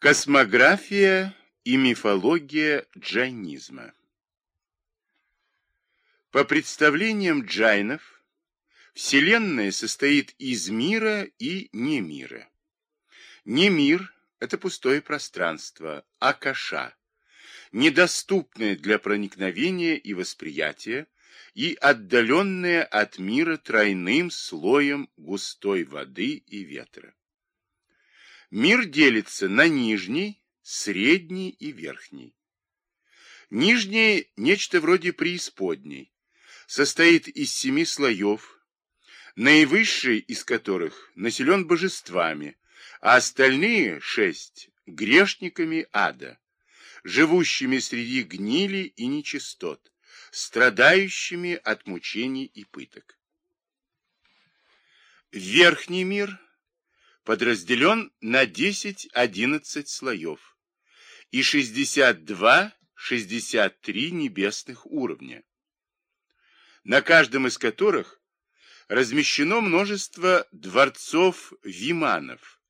Космография и мифология джайнизма По представлениям джайнов, Вселенная состоит из мира и не мира. Не мир – это пустое пространство, акаша, недоступное для проникновения и восприятия, и отдаленное от мира тройным слоем густой воды и ветра. Мир делится на нижний, средний и верхний. Нижний – нечто вроде преисподней, состоит из семи слоев, наивысший из которых населен божествами, а остальные шесть – грешниками ада, живущими среди гнили и нечистот, страдающими от мучений и пыток. Верхний мир – подразделен на 10-11 слоев и 62-63 небесных уровня, на каждом из которых размещено множество дворцов-виманов,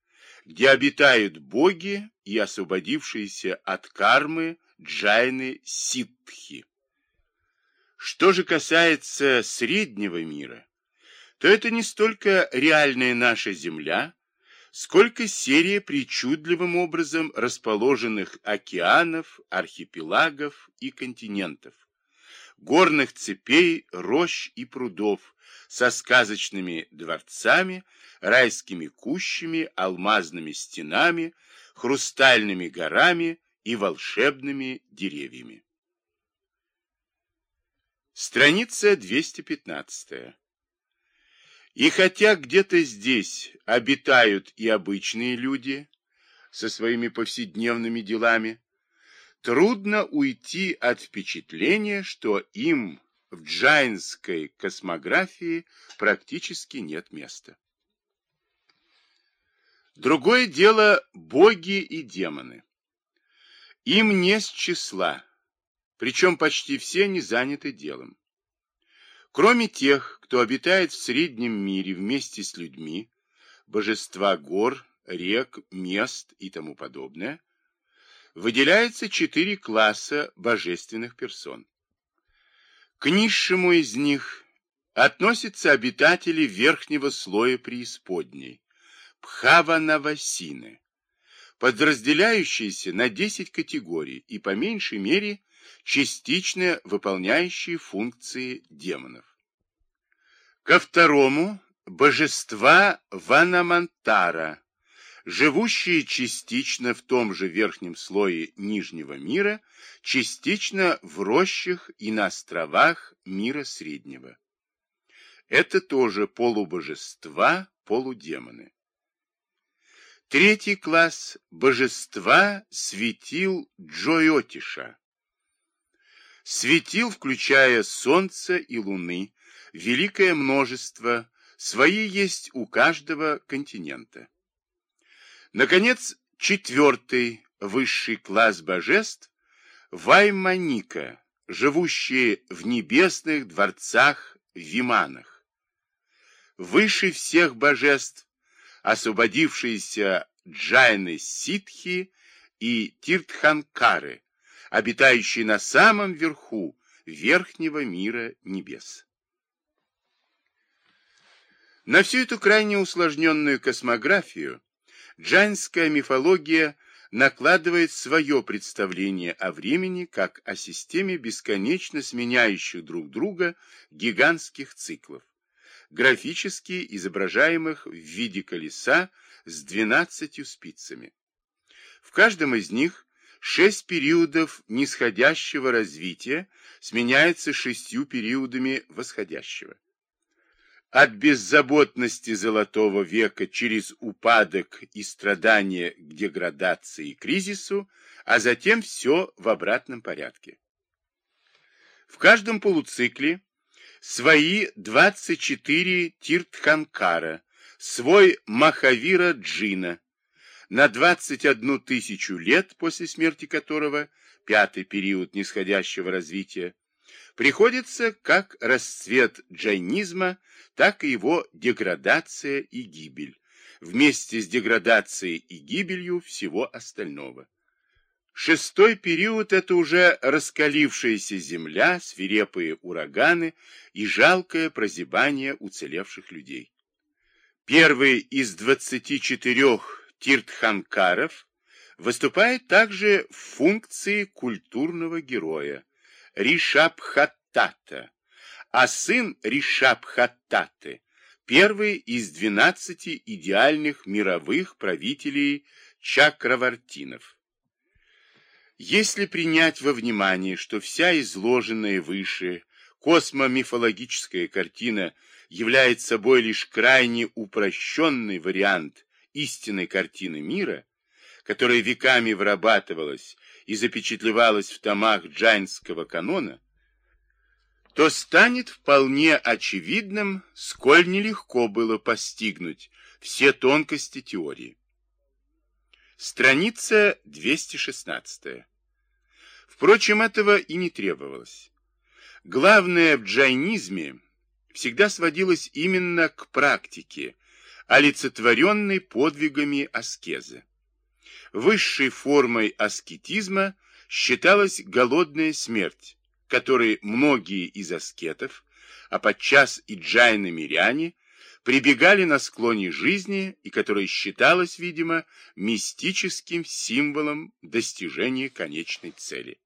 где обитают боги и освободившиеся от кармы джайны ситхи. Что же касается среднего мира, то это не столько реальная наша Земля, сколько серия причудливым образом расположенных океанов, архипелагов и континентов, горных цепей, рощ и прудов со сказочными дворцами, райскими кущами, алмазными стенами, хрустальными горами и волшебными деревьями. Страница 215. И хотя где-то здесь обитают и обычные люди со своими повседневными делами, трудно уйти от впечатления, что им в джайнской космографии практически нет места. Другое дело боги и демоны. Им не с числа, причем почти все не заняты делом. Кроме тех, кто обитает в среднем мире вместе с людьми, божества гор, рек, мест и тому подобное, выделяется четыре класса божественных персон. К низшему из них относятся обитатели верхнего слоя преисподней, Пхаванавасины, подразделяющиеся на 10 категорий и по меньшей мере частично выполняющие функции демонов. Ко второму – божества Ванамантара, живущие частично в том же верхнем слое Нижнего мира, частично в рощах и на островах мира Среднего. Это тоже полубожества, полудемоны. Третий класс – божества светил Джойотиша. Светил, включая солнце и луны, великое множество, свои есть у каждого континента. Наконец, четвертый высший класс божеств – Вайманика, живущие в небесных дворцах-виманах. Выше всех божеств, освободившиеся джайны ситхи и тиртханкары, обитающие на самом верху верхнего мира небес. На всю эту крайне усложненную космографию джайнская мифология накладывает свое представление о времени как о системе бесконечно сменяющих друг друга гигантских циклов, графически изображаемых в виде колеса с 12 спицами. В каждом из них шесть периодов нисходящего развития сменяются шестью периодами восходящего. От беззаботности золотого века через упадок и страдания к деградации и кризису, а затем все в обратном порядке. В каждом полуцикле свои 24 Тиртханкара, свой Махавира Джина, на 21 тысячу лет после смерти которого, пятый период нисходящего развития, приходится как расцвет джайнизма, так и его деградация и гибель, вместе с деградацией и гибелью всего остального. Шестой период – это уже раскалившаяся земля, свирепые ураганы и жалкое прозябание уцелевших людей. Первый из 24 тиртханкаров выступает также в функции культурного героя Ришабхаттата, а сын Ришабхаттаты – первый из 12 идеальных мировых правителей чакравартинов. Если принять во внимание, что вся изложенная выше космомифологическая картина является собой лишь крайне упрощенный вариант истинной картины мира, которая веками вырабатывалась и запечатлевалась в томах джайнского канона, то станет вполне очевидным, сколь нелегко было постигнуть все тонкости теории. Страница 216. Впрочем, этого и не требовалось. Главное в джайнизме всегда сводилось именно к практике, олицетворенной подвигами аскезы. Высшей формой аскетизма считалась голодная смерть, которой многие из аскетов, а подчас и джайны-миряне, прибегали на склоне жизни и которая считалась, видимо, мистическим символом достижения конечной цели.